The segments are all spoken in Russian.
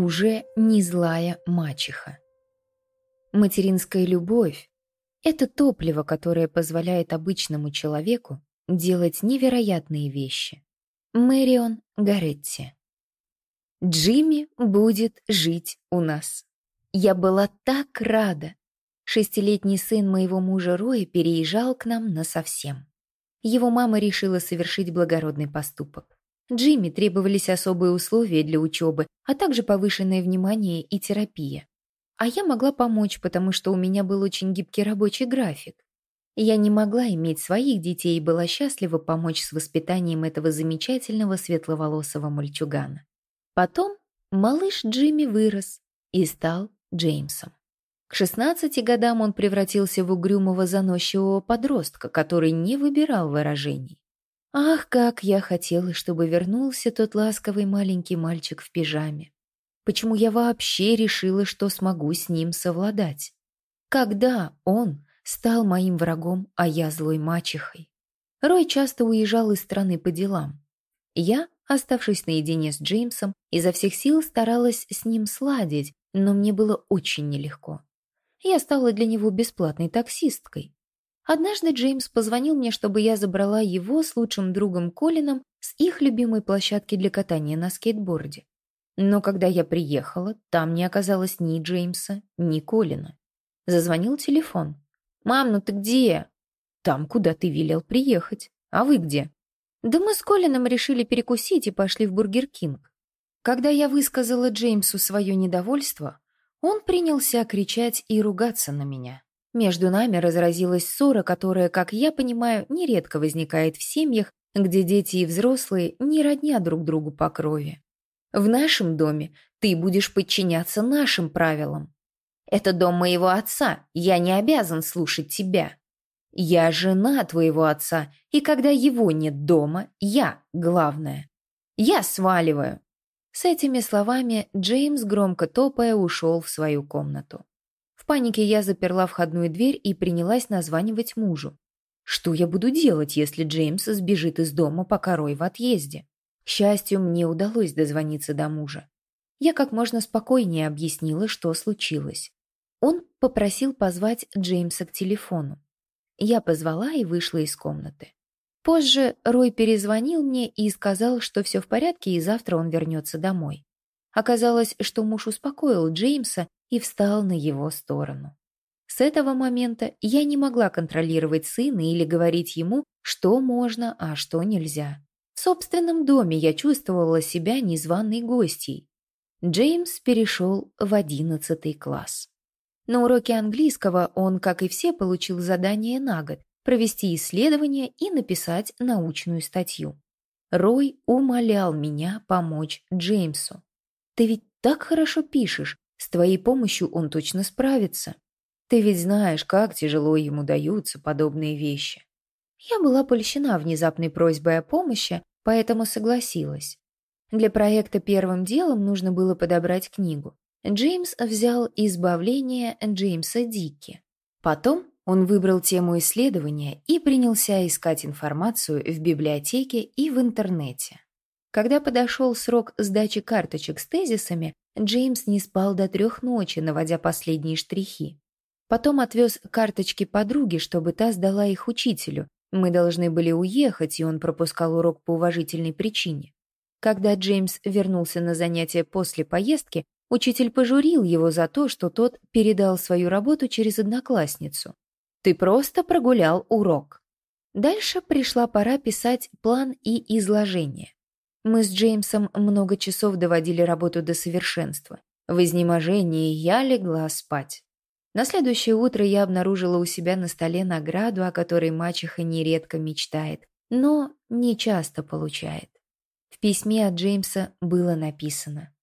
уже не злая мачеха. Материнская любовь – это топливо, которое позволяет обычному человеку делать невероятные вещи. Мэрион Гаретти Джимми будет жить у нас. Я была так рада. Шестилетний сын моего мужа Роя переезжал к нам насовсем. Его мама решила совершить благородный поступок. Джимми требовались особые условия для учебы, а также повышенное внимание и терапия. А я могла помочь, потому что у меня был очень гибкий рабочий график. Я не могла иметь своих детей и была счастлива помочь с воспитанием этого замечательного светловолосого мальчугана. Потом малыш Джимми вырос и стал Джеймсом. К 16 годам он превратился в угрюмого заносчивого подростка, который не выбирал выражений. Ах, как я хотела, чтобы вернулся тот ласковый маленький мальчик в пижаме. Почему я вообще решила, что смогу с ним совладать? Когда он стал моим врагом, а я злой мачехой? Рой часто уезжал из страны по делам. Я, оставшись наедине с Джеймсом, изо всех сил старалась с ним сладить, но мне было очень нелегко. Я стала для него бесплатной таксисткой. Однажды Джеймс позвонил мне, чтобы я забрала его с лучшим другом Колином с их любимой площадки для катания на скейтборде. Но когда я приехала, там не оказалось ни Джеймса, ни Колина. Зазвонил телефон. «Мам, ну ты где?» «Там, куда ты велел приехать. А вы где?» «Да мы с Колином решили перекусить и пошли в Бургер Кинг». Когда я высказала Джеймсу свое недовольство, он принялся кричать и ругаться на меня. Между нами разразилась ссора, которая, как я понимаю, нередко возникает в семьях, где дети и взрослые не родня друг другу по крови. В нашем доме ты будешь подчиняться нашим правилам. Это дом моего отца, я не обязан слушать тебя. Я жена твоего отца, и когда его нет дома, я главное. Я сваливаю. С этими словами Джеймс, громко топая, ушел в свою комнату. Панике я заперла входную дверь и принялась названивать мужу. Что я буду делать, если Джеймс сбежит из дома, пока Рой в отъезде? К счастью, мне удалось дозвониться до мужа. Я как можно спокойнее объяснила, что случилось. Он попросил позвать Джеймса к телефону. Я позвала и вышла из комнаты. Позже Рой перезвонил мне и сказал, что все в порядке и завтра он вернется домой. Оказалось, что муж успокоил Джеймса и встал на его сторону. С этого момента я не могла контролировать сына или говорить ему, что можно, а что нельзя. В собственном доме я чувствовала себя незваной гостьей. Джеймс перешел в одиннадцатый класс. На уроке английского он, как и все, получил задание на год провести исследование и написать научную статью. Рой умолял меня помочь Джеймсу. «Ты ведь так хорошо пишешь, с твоей помощью он точно справится. Ты ведь знаешь, как тяжело ему даются подобные вещи. Я была польщена внезапной просьбой о помощи, поэтому согласилась. Для проекта первым делом нужно было подобрать книгу. Джеймс взял «Избавление Джеймса Дикки». Потом он выбрал тему исследования и принялся искать информацию в библиотеке и в интернете. Когда подошел срок сдачи карточек с тезисами, Джеймс не спал до трех ночи, наводя последние штрихи. Потом отвез карточки подруге, чтобы та сдала их учителю. Мы должны были уехать, и он пропускал урок по уважительной причине. Когда Джеймс вернулся на занятия после поездки, учитель пожурил его за то, что тот передал свою работу через одноклассницу. «Ты просто прогулял урок». Дальше пришла пора писать план и изложение. Мы с Джеймсом много часов доводили работу до совершенства. В изнеможении я легла спать. На следующее утро я обнаружила у себя на столе награду, о которой мачеха нередко мечтает, но не часто получает. В письме от Джеймса было написано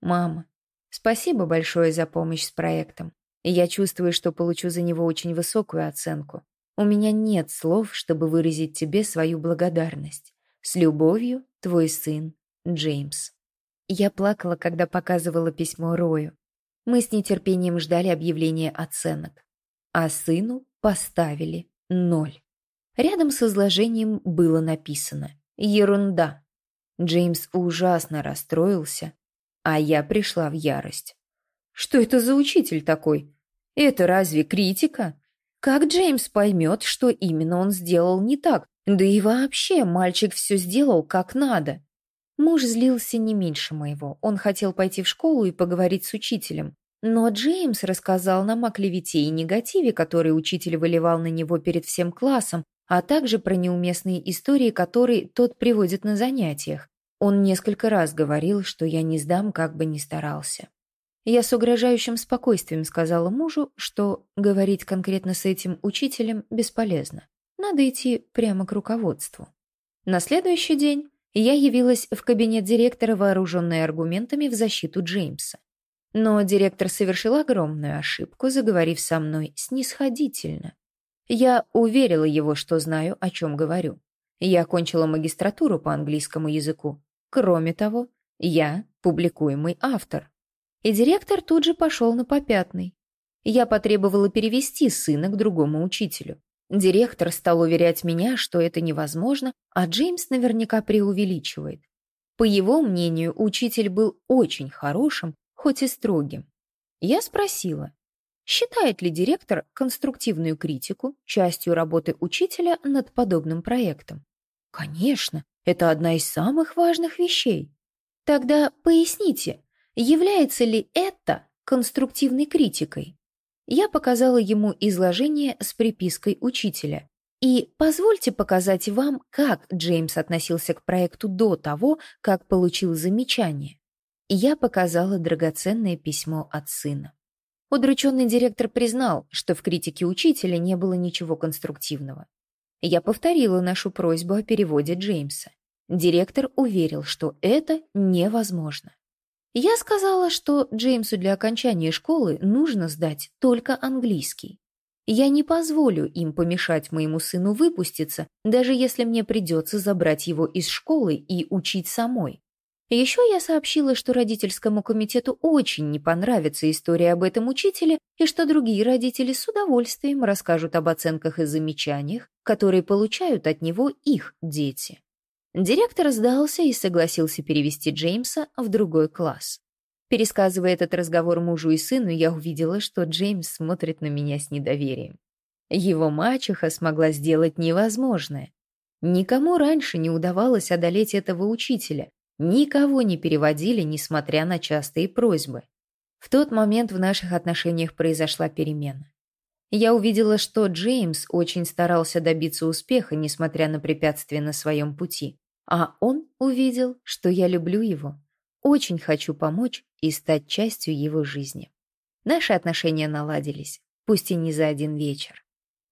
«Мама, спасибо большое за помощь с проектом. Я чувствую, что получу за него очень высокую оценку. У меня нет слов, чтобы выразить тебе свою благодарность. С любовью, твой сын Джеймс. Я плакала, когда показывала письмо Рою. Мы с нетерпением ждали объявления оценок. А сыну поставили ноль. Рядом с изложением было написано «Ерунда». Джеймс ужасно расстроился. А я пришла в ярость. Что это за учитель такой? Это разве критика? Как Джеймс поймет, что именно он сделал не так? Да и вообще, мальчик все сделал как надо. Муж злился не меньше моего. Он хотел пойти в школу и поговорить с учителем. Но Джеймс рассказал нам о клевете и негативе, который учитель выливал на него перед всем классом, а также про неуместные истории, которые тот приводит на занятиях. Он несколько раз говорил, что я не сдам, как бы ни старался. Я с угрожающим спокойствием сказала мужу, что говорить конкретно с этим учителем бесполезно. Надо идти прямо к руководству. На следующий день я явилась в кабинет директора, вооруженная аргументами в защиту Джеймса. Но директор совершил огромную ошибку, заговорив со мной снисходительно. Я уверила его, что знаю, о чем говорю. Я окончила магистратуру по английскому языку. Кроме того, я публикуемый автор. И директор тут же пошел на попятный. Я потребовала перевести сына к другому учителю. Директор стал уверять меня, что это невозможно, а Джеймс наверняка преувеличивает. По его мнению, учитель был очень хорошим, хоть и строгим. Я спросила, считает ли директор конструктивную критику частью работы учителя над подобным проектом? Конечно, это одна из самых важных вещей. Тогда поясните, является ли это конструктивной критикой? Я показала ему изложение с припиской учителя. И позвольте показать вам, как Джеймс относился к проекту до того, как получил замечание я показала драгоценное письмо от сына. Удрученный директор признал, что в критике учителя не было ничего конструктивного. Я повторила нашу просьбу о переводе Джеймса. Директор уверил, что это невозможно. Я сказала, что Джеймсу для окончания школы нужно сдать только английский. Я не позволю им помешать моему сыну выпуститься, даже если мне придется забрать его из школы и учить самой. Еще я сообщила, что родительскому комитету очень не понравится история об этом учителе и что другие родители с удовольствием расскажут об оценках и замечаниях, которые получают от него их дети. Директор сдался и согласился перевести Джеймса в другой класс. Пересказывая этот разговор мужу и сыну, я увидела, что Джеймс смотрит на меня с недоверием. Его мачеха смогла сделать невозможное. Никому раньше не удавалось одолеть этого учителя, Никого не переводили, несмотря на частые просьбы. В тот момент в наших отношениях произошла перемена. Я увидела, что Джеймс очень старался добиться успеха, несмотря на препятствия на своем пути. А он увидел, что я люблю его, очень хочу помочь и стать частью его жизни. Наши отношения наладились, пусть и не за один вечер.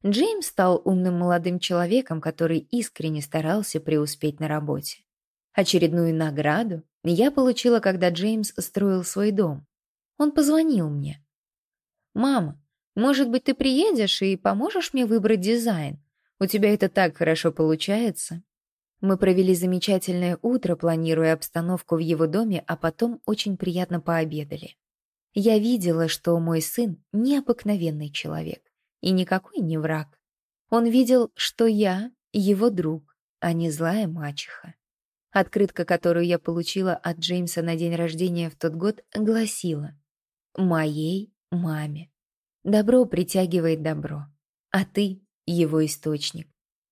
Джеймс стал умным молодым человеком, который искренне старался преуспеть на работе. Очередную награду я получила, когда Джеймс строил свой дом. Он позвонил мне. «Мама, может быть, ты приедешь и поможешь мне выбрать дизайн? У тебя это так хорошо получается». Мы провели замечательное утро, планируя обстановку в его доме, а потом очень приятно пообедали. Я видела, что мой сын — необыкновенный человек и никакой не враг. Он видел, что я — его друг, а не злая мачеха. Открытка, которую я получила от Джеймса на день рождения в тот год, гласила «Моей маме». Добро притягивает добро, а ты — его источник.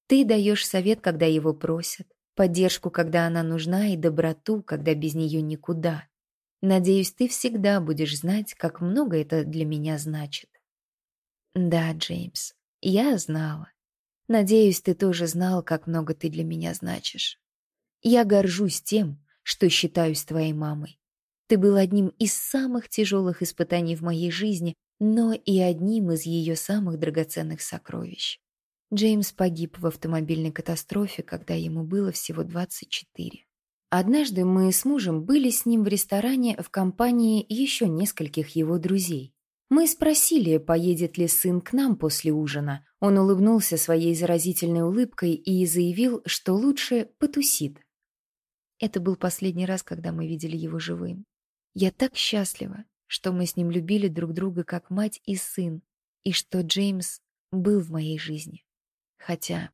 Ты даешь совет, когда его просят, поддержку, когда она нужна, и доброту, когда без нее никуда. Надеюсь, ты всегда будешь знать, как много это для меня значит. Да, Джеймс, я знала. Надеюсь, ты тоже знал, как много ты для меня значишь. Я горжусь тем, что считаюсь твоей мамой. Ты был одним из самых тяжелых испытаний в моей жизни, но и одним из ее самых драгоценных сокровищ. Джеймс погиб в автомобильной катастрофе, когда ему было всего 24. Однажды мы с мужем были с ним в ресторане в компании еще нескольких его друзей. Мы спросили, поедет ли сын к нам после ужина. Он улыбнулся своей заразительной улыбкой и заявил, что лучше потусит. Это был последний раз, когда мы видели его живым. Я так счастлива, что мы с ним любили друг друга как мать и сын, и что Джеймс был в моей жизни. Хотя,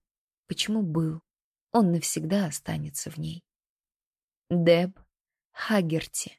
почему был? Он навсегда останется в ней. Деб Хагерти